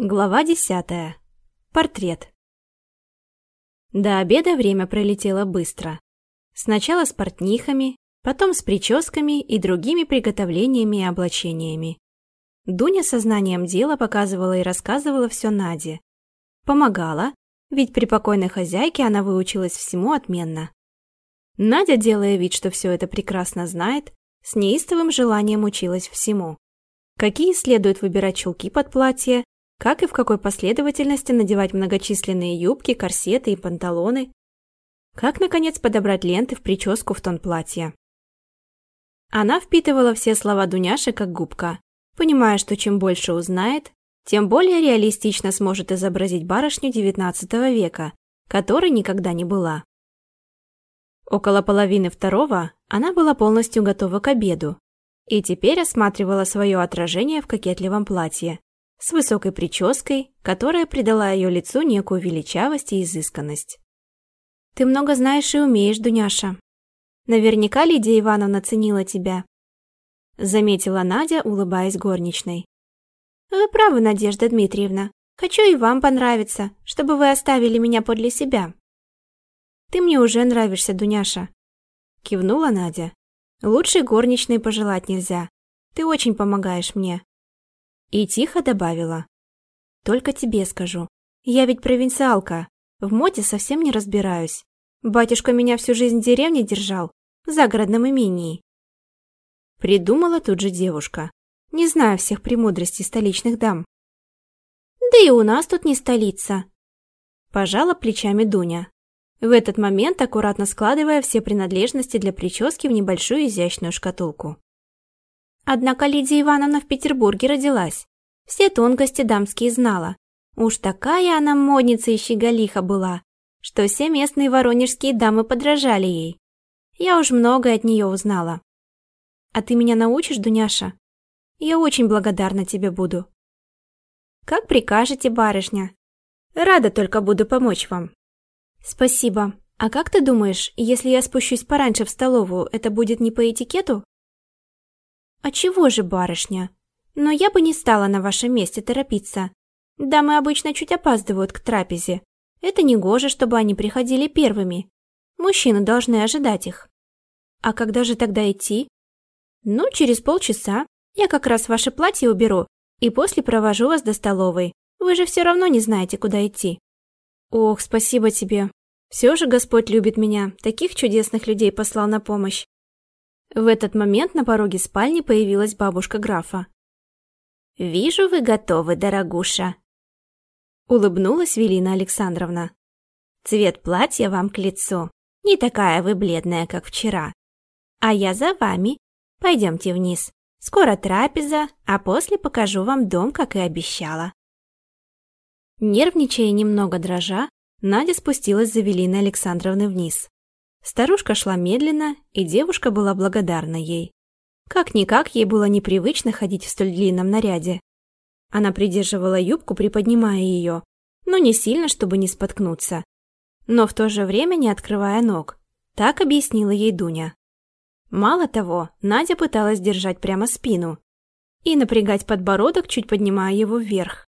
Глава десятая. Портрет. До обеда время пролетело быстро. Сначала с портнихами, потом с прическами и другими приготовлениями и облачениями. Дуня сознанием дела показывала и рассказывала все Наде. Помогала, ведь при покойной хозяйке она выучилась всему отменно. Надя, делая вид, что все это прекрасно знает, с неистовым желанием училась всему. Какие следует выбирать чулки под платье, как и в какой последовательности надевать многочисленные юбки, корсеты и панталоны, как, наконец, подобрать ленты в прическу в тон платья. Она впитывала все слова Дуняши как губка, понимая, что чем больше узнает, тем более реалистично сможет изобразить барышню XIX века, которой никогда не была. Около половины второго она была полностью готова к обеду и теперь осматривала свое отражение в кокетливом платье, с высокой прической, которая придала ее лицу некую величавость и изысканность. «Ты много знаешь и умеешь, Дуняша. Наверняка Лидия Ивановна ценила тебя», заметила Надя, улыбаясь горничной. «Вы правы, Надежда Дмитриевна. Хочу и вам понравиться, чтобы вы оставили меня подле себя». «Ты мне уже нравишься, Дуняша», кивнула Надя. «Лучшей горничной пожелать нельзя. Ты очень помогаешь мне. И тихо добавила. «Только тебе скажу. Я ведь провинциалка. В моде совсем не разбираюсь. Батюшка меня всю жизнь в деревне держал, в загородном имении». Придумала тут же девушка. Не знаю всех премудростей столичных дам. «Да и у нас тут не столица», – пожала плечами Дуня. В этот момент аккуратно складывая все принадлежности для прически в небольшую изящную шкатулку. Однако Лидия Ивановна в Петербурге родилась. Все тонкости дамские знала. Уж такая она модница и щеголиха была, что все местные воронежские дамы подражали ей. Я уж многое от нее узнала. А ты меня научишь, Дуняша? Я очень благодарна тебе буду. Как прикажете, барышня. Рада только буду помочь вам. Спасибо. А как ты думаешь, если я спущусь пораньше в столовую, это будет не по этикету? «А чего же, барышня? Но я бы не стала на вашем месте торопиться. Дамы обычно чуть опаздывают к трапезе. Это не гоже, чтобы они приходили первыми. Мужчины должны ожидать их. А когда же тогда идти? Ну, через полчаса. Я как раз ваше платье уберу и после провожу вас до столовой. Вы же все равно не знаете, куда идти. Ох, спасибо тебе. Все же Господь любит меня, таких чудесных людей послал на помощь. В этот момент на пороге спальни появилась бабушка графа. «Вижу, вы готовы, дорогуша!» Улыбнулась Велина Александровна. «Цвет платья вам к лицу. Не такая вы бледная, как вчера. А я за вами. Пойдемте вниз. Скоро трапеза, а после покажу вам дом, как и обещала». Нервничая немного дрожа, Надя спустилась за Велиной Александровной вниз. Старушка шла медленно, и девушка была благодарна ей. Как-никак ей было непривычно ходить в столь длинном наряде. Она придерживала юбку, приподнимая ее, но не сильно, чтобы не споткнуться. Но в то же время не открывая ног. Так объяснила ей Дуня. Мало того, Надя пыталась держать прямо спину и напрягать подбородок, чуть поднимая его вверх.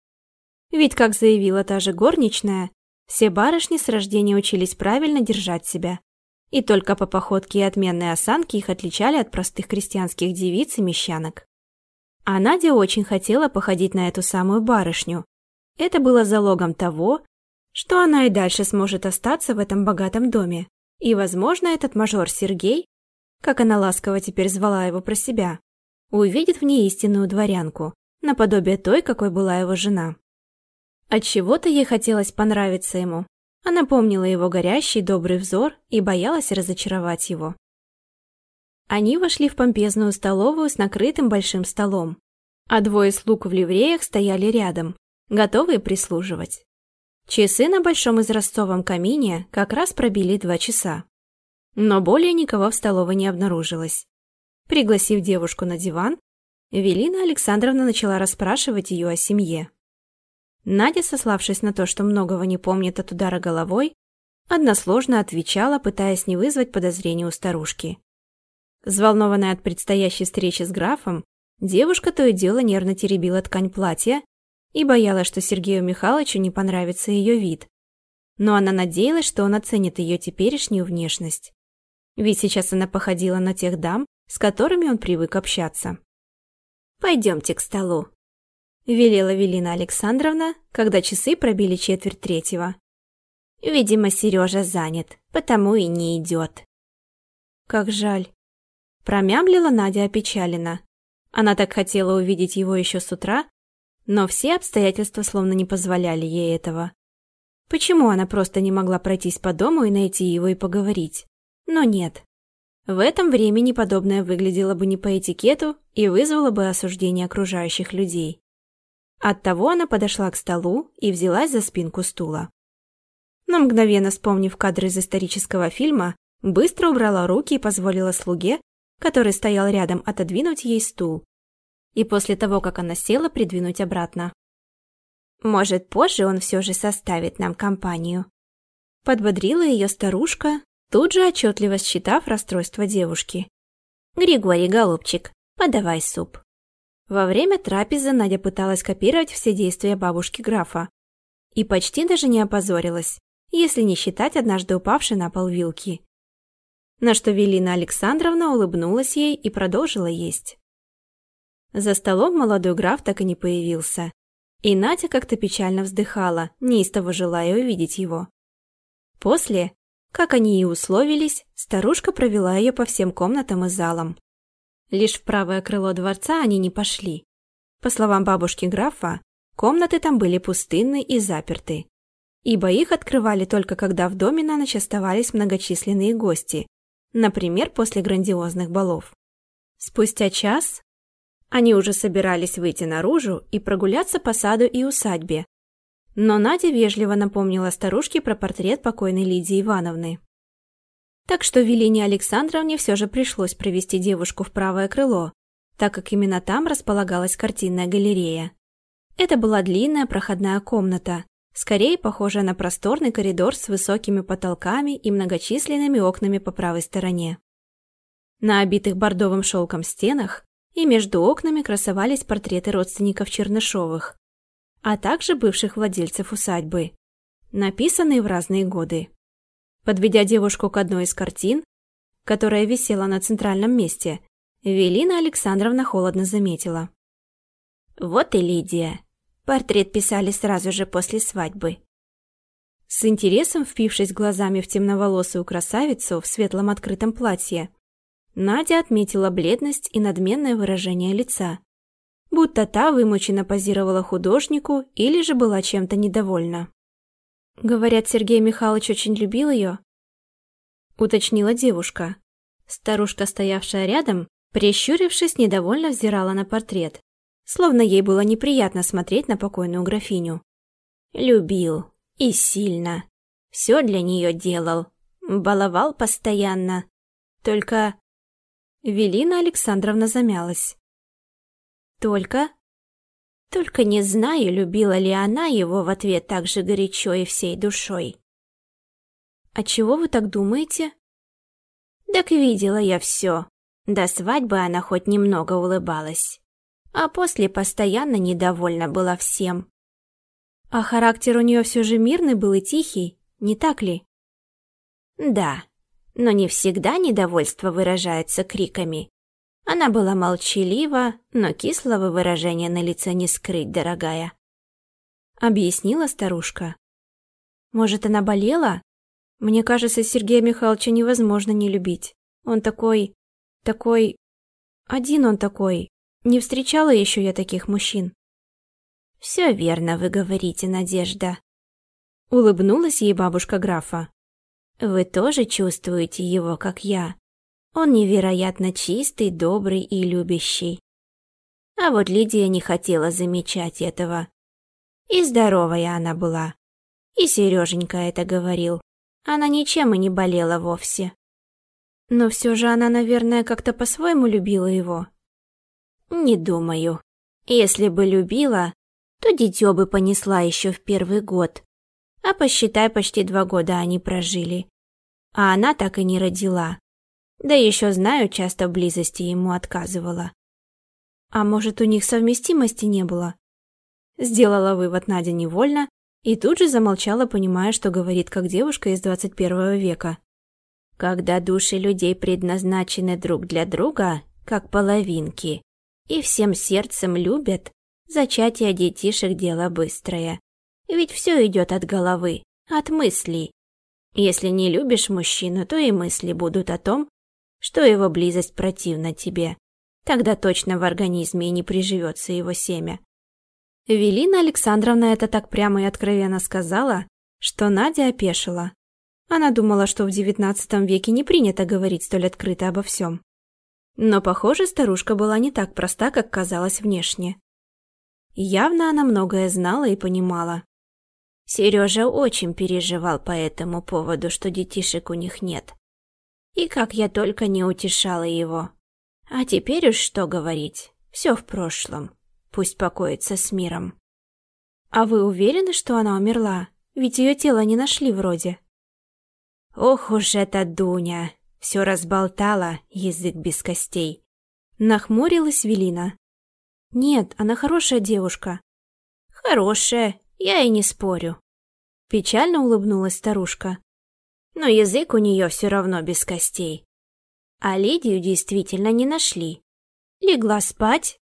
Ведь, как заявила та же горничная, все барышни с рождения учились правильно держать себя. И только по походке и отменной осанке их отличали от простых крестьянских девиц и мещанок. А Надя очень хотела походить на эту самую барышню. Это было залогом того, что она и дальше сможет остаться в этом богатом доме. И, возможно, этот мажор Сергей, как она ласково теперь звала его про себя, увидит в ней истинную дворянку, наподобие той, какой была его жена. Отчего-то ей хотелось понравиться ему, она помнила его горящий добрый взор и боялась разочаровать его. Они вошли в помпезную столовую с накрытым большим столом, а двое слуг в ливреях стояли рядом, готовые прислуживать. Часы на большом изразцовом камине как раз пробили два часа. Но более никого в столовой не обнаружилось. Пригласив девушку на диван, Велина Александровна начала расспрашивать ее о семье. Надя, сославшись на то, что многого не помнит от удара головой, односложно отвечала, пытаясь не вызвать подозрений у старушки. Взволнованная от предстоящей встречи с графом, девушка то и дело нервно теребила ткань платья и боялась, что Сергею Михайловичу не понравится ее вид. Но она надеялась, что он оценит ее теперешнюю внешность. Ведь сейчас она походила на тех дам, с которыми он привык общаться. «Пойдемте к столу», — велела Велина Александровна, когда часы пробили четверть третьего. «Видимо, Сережа занят, потому и не идет». «Как жаль», — промямлила Надя опечалена. Она так хотела увидеть его еще с утра, но все обстоятельства словно не позволяли ей этого. Почему она просто не могла пройтись по дому и найти его и поговорить? Но нет. В этом времени подобное выглядело бы не по этикету и вызвало бы осуждение окружающих людей. Оттого она подошла к столу и взялась за спинку стула. Но мгновенно вспомнив кадры из исторического фильма, быстро убрала руки и позволила слуге, который стоял рядом, отодвинуть ей стул. И после того, как она села, придвинуть обратно. «Может, позже он все же составит нам компанию?» Подбодрила ее старушка, тут же отчетливо считав расстройство девушки. «Григорий, голубчик, подавай суп». Во время трапезы Надя пыталась копировать все действия бабушки графа. И почти даже не опозорилась, если не считать однажды упавшей на пол вилки. На что Велина Александровна улыбнулась ей и продолжила есть. За столом молодой граф так и не появился. И Надя как-то печально вздыхала, неистово желая увидеть его. После, как они и условились, старушка провела ее по всем комнатам и залам. Лишь в правое крыло дворца они не пошли. По словам бабушки графа, комнаты там были пустынны и заперты, ибо их открывали только когда в доме на ночь оставались многочисленные гости, например, после грандиозных балов. Спустя час они уже собирались выйти наружу и прогуляться по саду и усадьбе, но Надя вежливо напомнила старушке про портрет покойной Лидии Ивановны. Так что Велине Александровне все же пришлось провести девушку в правое крыло, так как именно там располагалась картинная галерея. Это была длинная проходная комната, скорее похожая на просторный коридор с высокими потолками и многочисленными окнами по правой стороне. На обитых бордовым шелком стенах и между окнами красовались портреты родственников Чернышовых, а также бывших владельцев усадьбы, написанные в разные годы. Подведя девушку к одной из картин, которая висела на центральном месте, Велина Александровна холодно заметила. «Вот и Лидия. Портрет писали сразу же после свадьбы». С интересом впившись глазами в темноволосую красавицу в светлом открытом платье, Надя отметила бледность и надменное выражение лица, будто та вымученно позировала художнику или же была чем-то недовольна. «Говорят, Сергей Михайлович очень любил ее?» уточнила девушка. Старушка, стоявшая рядом, прищурившись, недовольно взирала на портрет, словно ей было неприятно смотреть на покойную графиню. «Любил. И сильно. Все для нее делал. Баловал постоянно. Только...» Велина Александровна замялась. Только? Только не знаю, любила ли она его в ответ так же горячо и всей душой. «А чего вы так думаете?» «Так видела я все. До свадьбы она хоть немного улыбалась. А после постоянно недовольна была всем. А характер у нее все же мирный был и тихий, не так ли?» «Да, но не всегда недовольство выражается криками. Она была молчалива, но кислого выражения на лице не скрыть, дорогая. Объяснила старушка. Может, она болела? Мне кажется, Сергея Михайловича невозможно не любить. Он такой... такой... Один он такой. Не встречала еще я таких мужчин. Все верно вы говорите, Надежда. Улыбнулась ей бабушка графа. Вы тоже чувствуете его, как я. Он невероятно чистый, добрый и любящий. А вот Лидия не хотела замечать этого. И здоровая она была. И Сереженька это говорил. Она ничем и не болела вовсе. Но все же она, наверное, как-то по-своему любила его. Не думаю. Если бы любила, то дитё бы понесла еще в первый год. А посчитай, почти два года они прожили. А она так и не родила. Да еще знаю, часто в близости ему отказывала. А может, у них совместимости не было? Сделала вывод Надя невольно и тут же замолчала, понимая, что говорит как девушка из 21 века. Когда души людей предназначены друг для друга, как половинки, и всем сердцем любят, зачатие детишек дело быстрое. Ведь все идет от головы, от мыслей. Если не любишь мужчину, то и мысли будут о том, что его близость противна тебе. Тогда точно в организме и не приживется его семя. Велина Александровна это так прямо и откровенно сказала, что Надя опешила. Она думала, что в девятнадцатом веке не принято говорить столь открыто обо всем. Но, похоже, старушка была не так проста, как казалось внешне. Явно она многое знала и понимала. Сережа очень переживал по этому поводу, что детишек у них нет. И как я только не утешала его. А теперь уж что говорить, все в прошлом. Пусть покоится с миром. А вы уверены, что она умерла? Ведь ее тело не нашли вроде. Ох уж эта Дуня! Все разболтала, язык без костей. Нахмурилась Велина. Нет, она хорошая девушка. Хорошая, я и не спорю. Печально улыбнулась старушка. Но язык у нее все равно без костей. А Лидию действительно не нашли. Легла спать,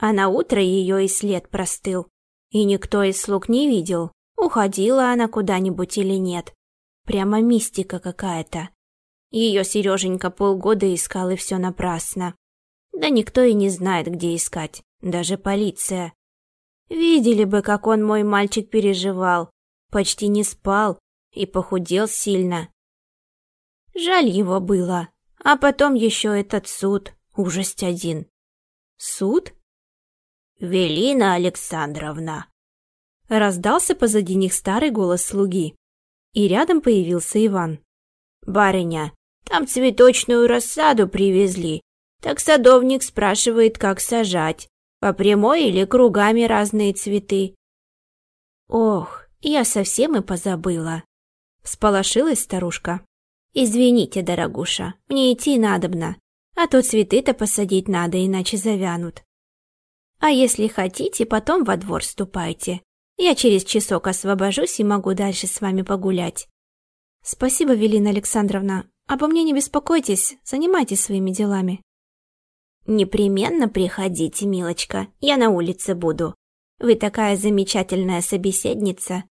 а на утро ее и след простыл. И никто из слуг не видел, уходила она куда-нибудь или нет. Прямо мистика какая-то. Ее Сереженька полгода искал, и все напрасно. Да никто и не знает, где искать, даже полиция. Видели бы, как он, мой мальчик, переживал. Почти не спал и похудел сильно. Жаль его было. А потом еще этот суд, ужасть один. Суд? Велина Александровна. Раздался позади них старый голос слуги. И рядом появился Иван. «Барыня, там цветочную рассаду привезли. Так садовник спрашивает, как сажать. По прямой или кругами разные цветы. Ох, я совсем и позабыла. Сполошилась старушка. Извините, дорогуша, мне идти надобно. А то цветы-то посадить надо, иначе завянут. А если хотите, потом во двор ступайте. Я через часок освобожусь и могу дальше с вами погулять. Спасибо, Велина Александровна. Обо мне не беспокойтесь, занимайтесь своими делами. Непременно приходите, милочка, я на улице буду. Вы такая замечательная собеседница.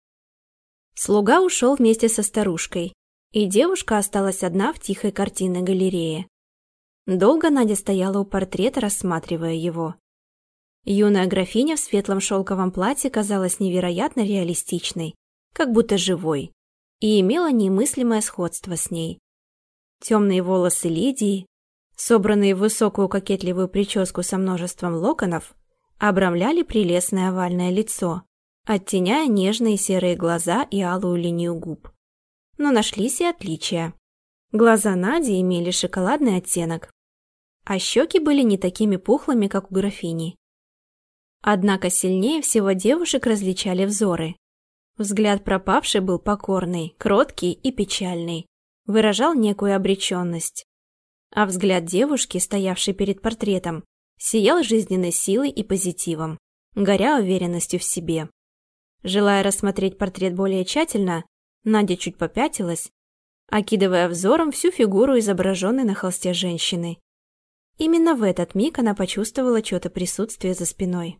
Слуга ушел вместе со старушкой, и девушка осталась одна в тихой картинной галерее. Долго Надя стояла у портрета, рассматривая его. Юная графиня в светлом шелковом платье казалась невероятно реалистичной, как будто живой, и имела немыслимое сходство с ней. Темные волосы Лидии, собранные в высокую кокетливую прическу со множеством локонов, обрамляли прелестное овальное лицо, оттеняя нежные серые глаза и алую линию губ. Но нашлись и отличия. Глаза Нади имели шоколадный оттенок, а щеки были не такими пухлыми, как у графини. Однако сильнее всего девушек различали взоры. Взгляд пропавший был покорный, кроткий и печальный выражал некую обреченность. А взгляд девушки, стоявшей перед портретом, сиял жизненной силой и позитивом, горя уверенностью в себе. Желая рассмотреть портрет более тщательно, Надя чуть попятилась, окидывая взором всю фигуру изображенной на холсте женщины. Именно в этот миг она почувствовала чье-то присутствие за спиной.